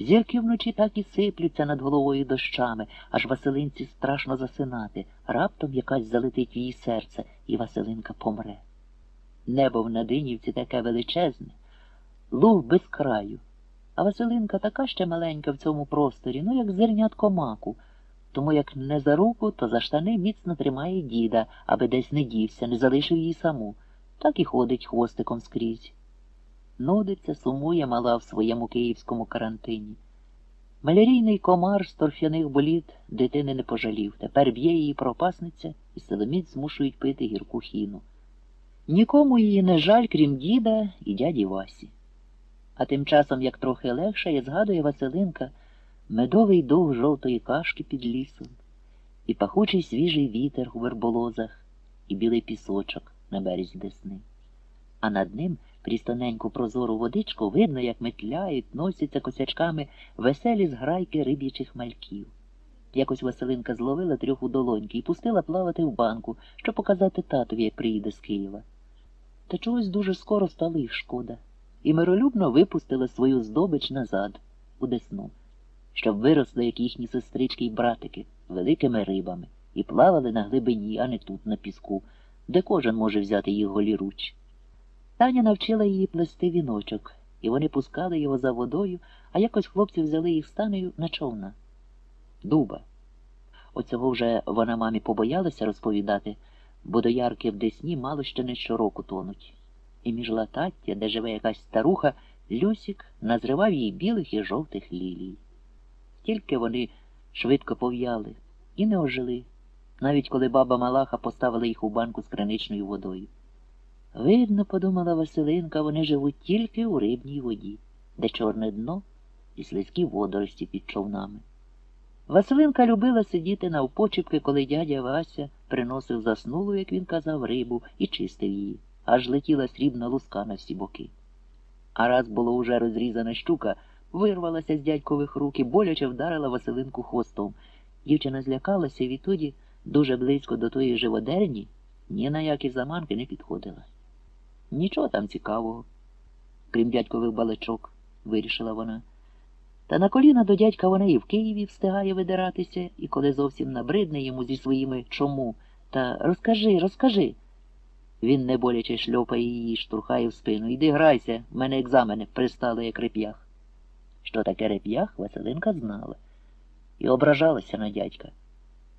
Зірки вночі так і сиплються над головою дощами, аж Василинці страшно засинати. Раптом якась залетить в її серце, і Василинка помре. Небо в Надинівці таке величезне, луг без краю. А Василинка така ще маленька в цьому просторі, ну як зернятко маку. Тому як не за руку, то за штани міцно тримає діда, аби десь не дівся, не залишив її саму. Так і ходить хвостиком скрізь. Нудиться, сумує мала в своєму київському карантині. Малярійний комар з торфяних боліт дитини не пожалів. Тепер б'є її пропасниця і силоміць змушують пити гірку хіну. Нікому її не жаль, крім діда і дяді Васі. А тим часом, як трохи легше, згадує Василинка медовий дух жовтої кашки під лісом, і пахучий свіжий вітер у верболозах, і білий пісочок на березі десни. А над ним, крізь тоненьку прозору водичку, видно, як метляють, носяться косячками веселі зграйки риб'ячих мальків. Якось Василинка зловила трьох у долоньки і пустила плавати в банку, щоб показати татові, як приїде з Києва. Та чогось дуже скоро стало їх шкода, і миролюбно випустила свою здобич назад, у десну, щоб виросли, як їхні сестрички й братики, великими рибами, і плавали на глибині, а не тут, на піску, де кожен може взяти їх голіруч. Таня навчила її плести віночок, і вони пускали його за водою, а якось хлопці взяли їх станею на човна. Дуба. Оцього вже вона мамі побоялася розповідати, бо до ярки в десні мало ще не щороку тонуть. І між латаття, де живе якась старуха, Люсік назривав їй білих і жовтих лілій. Тільки вони швидко пов'яли і не ожили, навіть коли баба Малаха поставила їх у банку з краничною водою. Видно, подумала Василинка, вони живуть тільки у рибній воді, де чорне дно і слизькі водорості під човнами. Василинка любила сидіти навпочіпки, коли дядя Вася приносив заснулу, як він казав, рибу і чистив її, аж летіла срібна луска на всі боки. А раз було уже розрізана щука, вирвалася з дядькових рук і боляче вдарила Василинку хвостом. Дівчина злякалася і відтоді дуже близько до тої живодерні ні на які заманки не підходила. Нічого там цікавого, крім дядькових балачок, вирішила вона. Та на коліна до дядька вона і в Києві встигає видиратися, і коли зовсім набридне йому зі своїми чому. Та розкажи, розкажи. Він не боляче шльопає її, штурхає в спину. Іди грайся, в мене екзамени пристали, як реп'ях. Що таке реп'ях, Василинка знала. І ображалася на дядька.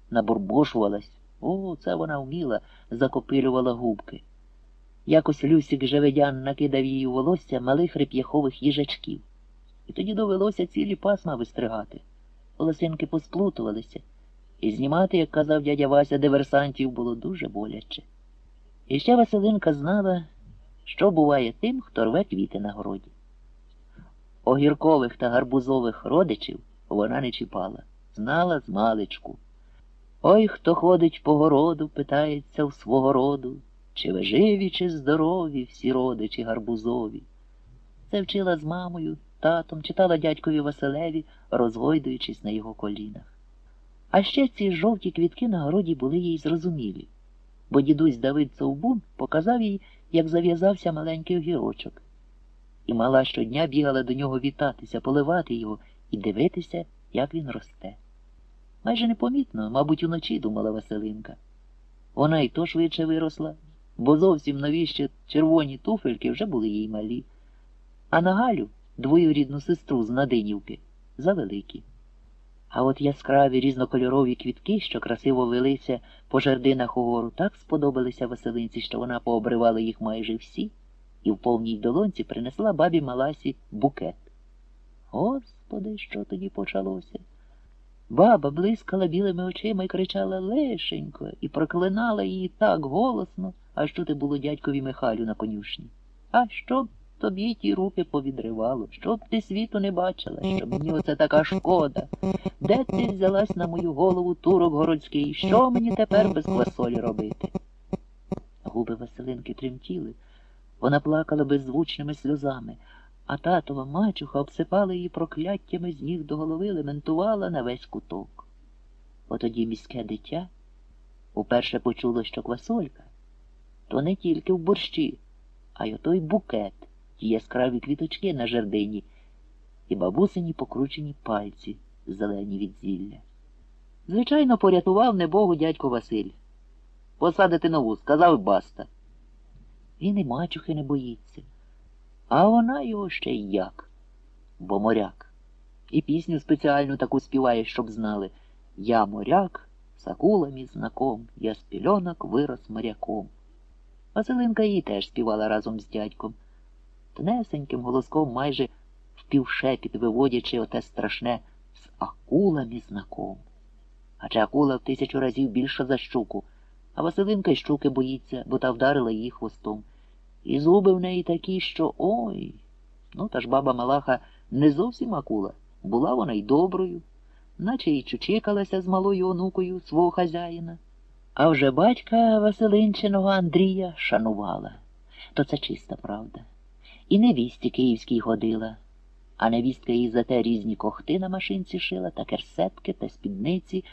Набурбошувалась. О, це вона вміла, закопилювала губки. Якось Люсік Жеведян накидав їй у волосся малих реп'яхових їжачків. І тоді довелося цілі пасма вистригати. Волосинки посплутувалися, і знімати, як казав дядя Вася, диверсантів було дуже боляче. І ще Василинка знала, що буває тим, хто рве квіти на городі. Огіркових та гарбузових родичів вона не чіпала, знала з маличку. Ой, хто ходить по городу, питається у свого роду, чи ви живі, чи здорові всі родичі гарбузові. Це вчила з мамою, татом, читала дядькові Василеві, розгойдуючись на його колінах. А ще ці жовті квітки на городі були їй зрозумілі, бо дідусь Давид Совбун показав їй, як зав'язався маленький огірочок. І мала щодня бігала до нього вітатися, поливати його і дивитися, як він росте. Майже непомітно, мабуть, уночі думала Василинка. Вона й то швидше виросла, бо зовсім нові червоні туфельки вже були їй малі, а на Галю, двоюрідну сестру з Надинівки, завеликі. А от яскраві різнокольорові квітки, що красиво велися по жердинах угору, так сподобалися Василинці, що вона пообривала їх майже всі, і в повній долонці принесла бабі Маласі букет. Господи, що тоді почалося? Баба блискала білими очима і кричала Лешенько, і проклинала її так голосно, аж чути було дядькові Михалю на конюшні. А щоб тобі ті руки повідривало, щоб ти світу не бачила, що мені оце така шкода. Де ти взялась на мою голову турок городський? Що мені тепер без квасолі робити? Губи Василинки тремтіли. Вона плакала беззвучними сльозами а татова мачуха обсипала її прокляттями з ніг до голови, лементувала на весь куток. Отоді міське дитя уперше почуло, що квасолька то не тільки в борщі, а й отой букет, ті яскраві квіточки на жердині, і бабусині покручені пальці, зелені від зілля. Звичайно, порятував небогу дядько Василь. Посадити нову, сказав баста. Він і мачухи не боїться. А вона його ще й як. Бо моряк. І пісню спеціальну таку співає, щоб знали. Я моряк, з акулами знаком, я з пільонок вирос моряком. Василинка її теж співала разом з дядьком, тонесеньким голоском майже впівшепіт виводячи оте страшне з акулами знаком. Адже акула в тисячу разів більша за щуку, а Василинка й щуки боїться, бо та вдарила її хвостом. І зуби в неї такі, що ой. Ну, та ж баба Малаха не зовсім акула, була вона й доброю, наче й чучикалася з малою онукою свого хазяїна. А вже батька Василинчиного Андрія шанувала. То це чиста правда. І невісті київській годила, а невістка їй за те різні кохти на машинці шила та керсетки та спідниці,